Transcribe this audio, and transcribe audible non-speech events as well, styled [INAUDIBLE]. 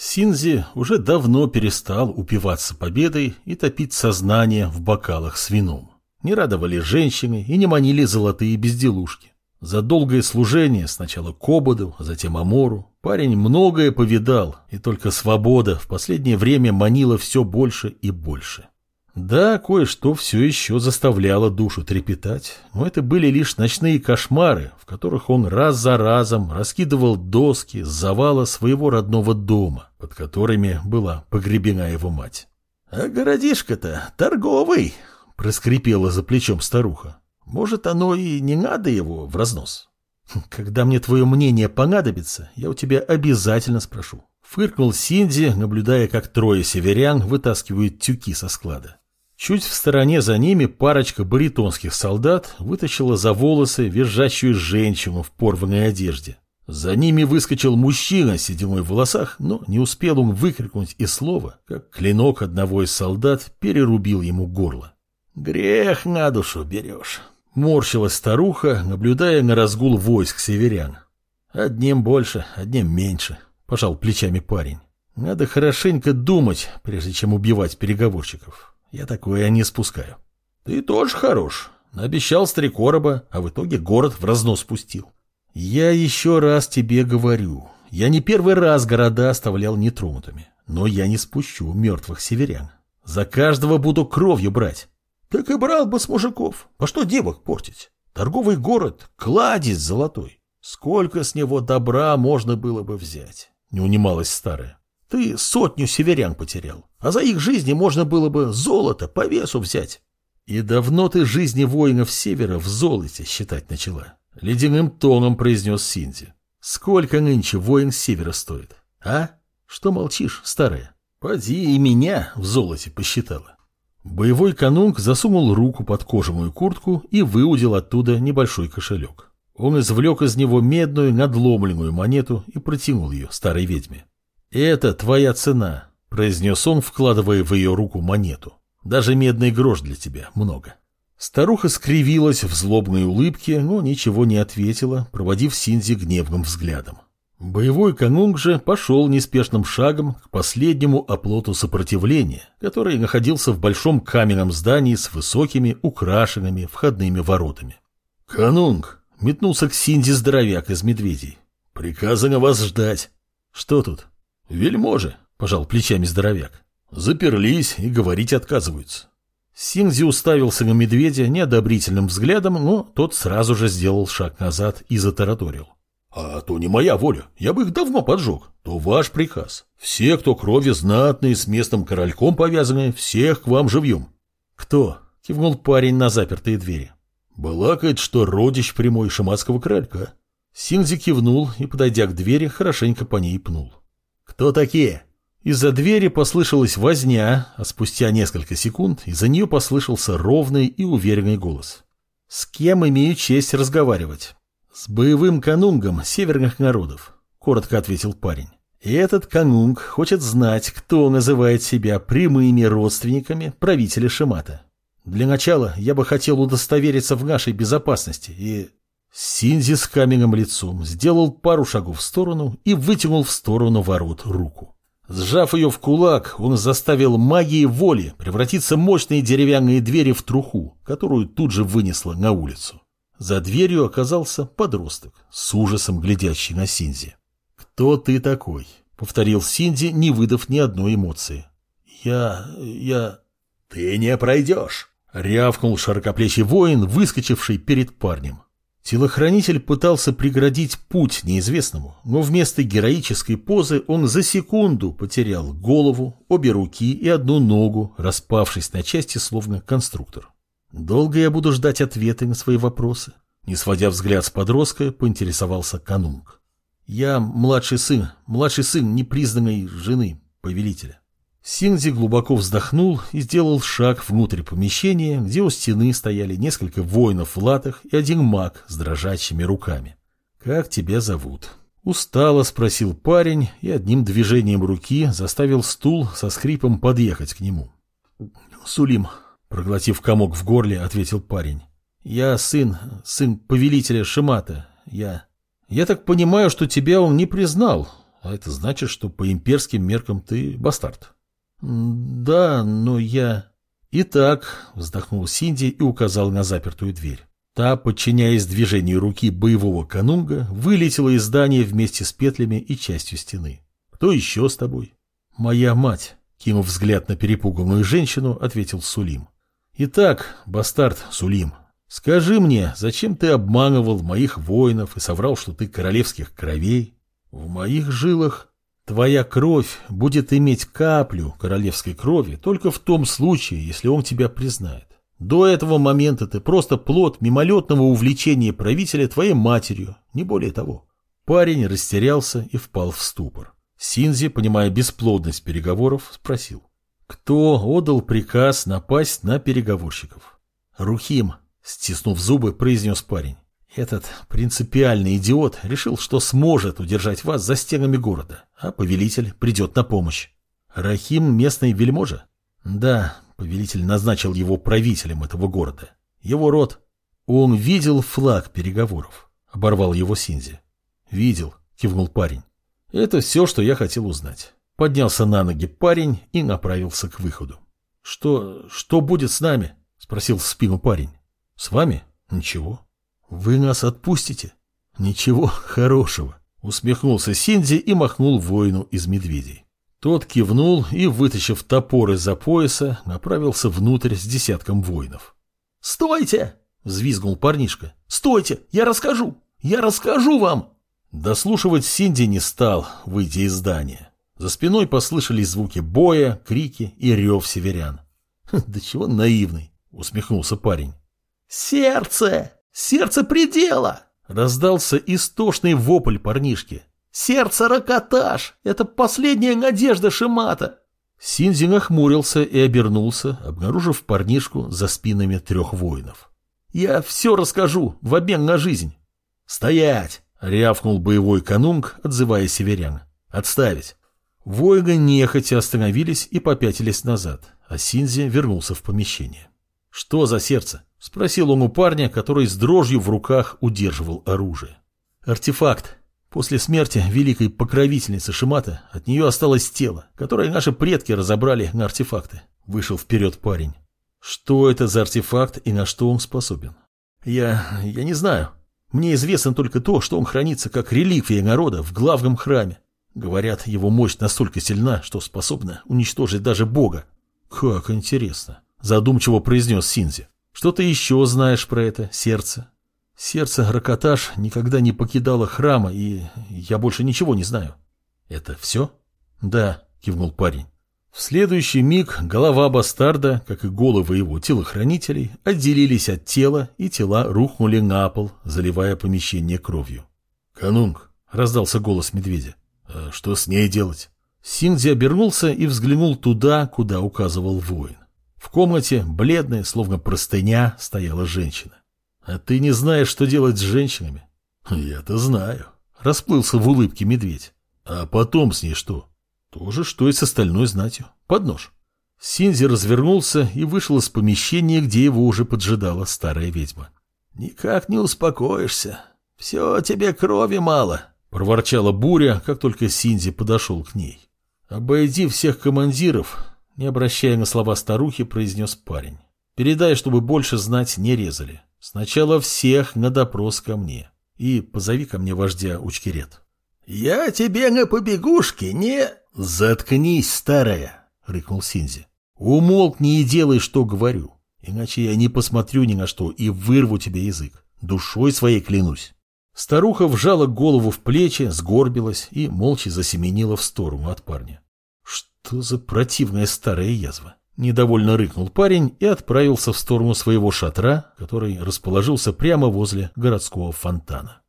Синзи уже давно перестал упиваться победой и топить сознание в бокалах с вином. Не радовали женщины и не манили золотые безделушки. За долгое служение сначала Кободу, а затем Амору парень многое повидал, и только свобода в последнее время манила все больше и больше. Да, кое-что все еще заставляло душу трепетать, но это были лишь ночные кошмары, в которых он раз за разом раскидывал доски с завала своего родного дома, под которыми была погребена его мать. «А городишко-то торговый!» — проскрипела за плечом старуха. «Может, оно и не надо его в разнос?» «Хм, [LAUGHS] «Когда мне твое мнение понадобится, я у тебя обязательно спрошу». Фыркнул Синди, наблюдая, как трое северян вытаскивают тюки со склада. Чуть в стороне за ними парочка баритонских солдат вытащила за волосы визжащую женщину в порванной одежде. За ними выскочил мужчина с сединой в волосах, но не успел он выкрикнуть и слова, как клинок одного из солдат перерубил ему горло. «Грех на душу берешь», — морщилась старуха, наблюдая на разгул войск северян. «Одним больше, одним меньше», — пожал плечами парень. «Надо хорошенько думать, прежде чем убивать переговорщиков. Я такое не спускаю. Ты тоже хорош. Обещал с короба, а в итоге город в разнос пустил. Я еще раз тебе говорю, я не первый раз города оставлял нетронутыми, но я не спущу мертвых северян. За каждого буду кровью брать. Так и брал бы с мужиков. По что девок портить? Торговый город, кладезь золотой. Сколько с него добра можно было бы взять? Не унималась старая. Ты сотню северян потерял, а за их жизни можно было бы золото по весу взять. И давно ты жизни воинов севера в золоте считать начала? Ледяным тоном произнес Синди. Сколько нынче воин севера стоит? А? Что молчишь, старая? Поди и меня в золоте посчитала. Боевой канунг засунул руку под кожаную куртку и выудил оттуда небольшой кошелек. Он извлек из него медную надломленную монету и протянул ее старой ведьме. «Это твоя цена», — произнес он, вкладывая в ее руку монету. «Даже медный грош для тебя много». Старуха скривилась в злобной улыбке, но ничего не ответила, проводив Синзи гневным взглядом. Боевой канунг же пошел неспешным шагом к последнему оплоту сопротивления, который находился в большом каменном здании с высокими, украшенными входными воротами. «Канунг!» — метнулся к Синди здоровяк из медведей. «Приказано вас ждать». «Что тут?» «Вельможи», — пожал плечами здоровяк. «Заперлись и говорить отказываются». Синзи уставился на медведя неодобрительным взглядом, но тот сразу же сделал шаг назад и затараторил. «А то не моя воля, я бы их давно поджег, то ваш приказ. Все, кто крови знатные, с местным корольком повязаны, всех к вам живьем». «Кто?» — кивнул парень на запертые двери. «Балакает, что родич прямой шаматского королька». Синзи кивнул и, подойдя к двери, хорошенько по ней пнул. «Кто такие?» Из-за двери послышалась возня, а спустя несколько секунд из-за нее послышался ровный и уверенный голос. «С кем имею честь разговаривать?» «С боевым канунгом северных народов», — коротко ответил парень. И этот канунг хочет знать, кто называет себя прямыми родственниками правителя Шимата. Для начала я бы хотел удостовериться в нашей безопасности и Синзи с каменным лицом сделал пару шагов в сторону и вытянул в сторону ворот руку. Сжав ее в кулак, он заставил магией воли превратиться мощные деревянные двери в труху, которую тут же вынесло на улицу. За дверью оказался подросток, с ужасом глядящий на Синзи. «Кто ты такой?» — повторил Синди, не выдав ни одной эмоции. «Я... я...» «Ты не пройдешь!» — рявкнул широкоплечий воин, выскочивший перед парнем. Телохранитель пытался преградить путь неизвестному, но вместо героической позы он за секунду потерял голову, обе руки и одну ногу, распавшись на части, словно конструктор. Долго я буду ждать ответы на свои вопросы? Не сводя взгляд с подростка, поинтересовался Канунг. Я младший сын, младший сын непризнанной жены повелителя. Синзи глубоко вздохнул и сделал шаг внутрь помещения, где у стены стояли несколько воинов в латах и один маг с дрожащими руками. «Как тебя зовут?» Устало спросил парень и одним движением руки заставил стул со скрипом подъехать к нему. «Сулим», — проглотив комок в горле, ответил парень. «Я сын, сын повелителя Шимата. Я...» «Я так понимаю, что тебя он не признал, А это значит, что по имперским меркам ты бастард. Да, но я... Итак, вздохнул Синди и указал на запертую дверь. Та, подчиняясь движению руки боевого канунга, вылетела из здания вместе с петлями и частью стены. «Кто еще с тобой?» «Моя мать», — кинув взгляд на перепуганную женщину, ответил Сулим. «Итак, бастард Сулим, скажи мне, зачем ты обманывал моих воинов и соврал, что ты королевских кровей? В моих жилах твоя кровь будет иметь каплю королевской крови только в том случае, если он тебя признает. До этого момента ты просто плод мимолетного увлечения правителя твоей матерью, не более того. Парень растерялся и впал в ступор. Синзи, понимая бесплодность переговоров, спросил. Кто отдал приказ напасть на переговорщиков? Рухим, стиснув зубы, произнес парень. Этот принципиальный идиот решил, что сможет удержать вас за стенами города, а повелитель придет на помощь. Рахим местный вельможа? Да, Повелитель назначил его правителем этого города. Его род. Он видел флаг переговоров. Оборвал его Синзи. Видел, кивнул парень. Это все, что я хотел узнать. Поднялся на ноги парень и направился к выходу. Что, что будет с нами? Спросил в спину парень. С вами? Ничего. Вы нас отпустите? Ничего хорошего. Усмехнулся Синди и махнул воину из медведей. Тот кивнул и, вытащив топор из-за пояса, направился внутрь с десятком воинов. «Стойте!» — взвизгнул парнишка. «Стойте! Я расскажу! Я расскажу вам!» Дослушивать Синди не стал, выйдя из здания. За спиной послышались звуки боя, крики и рев северян. «Да чего наивный!» — усмехнулся парень. «Сердце! Сердце предела!» — раздался истошный вопль парнишки. Сердце Ракоташ! Это последняя надежда Шимата!» Синзи нахмурился и обернулся, обнаружив парнишку за спинами трех воинов. «Я все расскажу в обмен на жизнь!» «Стоять!» — рявкнул боевой канунг, отзывая северян. «Отставить!» Воины нехотя остановились и попятились назад, а Синзи вернулся в помещение. «Что за сердце?» — спросил он у парня, который с дрожью в руках удерживал оружие. «Артефакт», После смерти великой покровительницы Шимата от нее осталось тело, которое наши предки разобрали на артефакты. Вышел вперед парень. Что это за артефакт и на что он способен? Я... я не знаю. Мне известно только то, что он хранится как реликвия народа в главном храме. Говорят, его мощь настолько сильна, что способна уничтожить даже Бога. Как интересно. Задумчиво произнес Синзи. Что ты еще знаешь про это сердце? Сердце Ракоташ никогда не покидало храма, и я больше ничего не знаю. Это все? Да, кивнул парень. В следующий миг голова бастарда, как и головы его телохранителей, отделились от тела, и тела рухнули на пол, заливая помещение кровью. «Канунг!» — раздался голос медведя. «А что с ней делать?» Синдзи обернулся и взглянул туда, куда указывал воин. В комнате, бледная, словно простыня, стояла женщина. А ты не знаешь, что делать с женщинами? Я-то знаю. Расплылся в улыбке медведь. А потом с ней что? То же, что и с остальной знатью. Под нож. Синзи развернулся и вышел из помещения, где его уже поджидала старая ведьма. «Никак не успокоишься. Все тебе крови мало», — проворчала Буря, как только Синзи подошел к ней. «Обойди всех командиров», — не обращая на слова старухи, произнес парень. «Передай, чтобы больше знать не резали. Сначала всех на допрос ко мне. И позови ко мне вождя Учкерет. Я тебе на побегушке не... Заткнись, старая, рыкнул Синзи. Умолкни и делай, что говорю. Иначе я не посмотрю ни на что и вырву тебе язык. Душой своей клянусь. Старуха вжала голову в плечи, сгорбилась и молча засеменила в сторону от парня. Что за противная старая язва? Недовольно рыкнул парень и отправился в сторону своего шатра, который расположился прямо возле городского фонтана.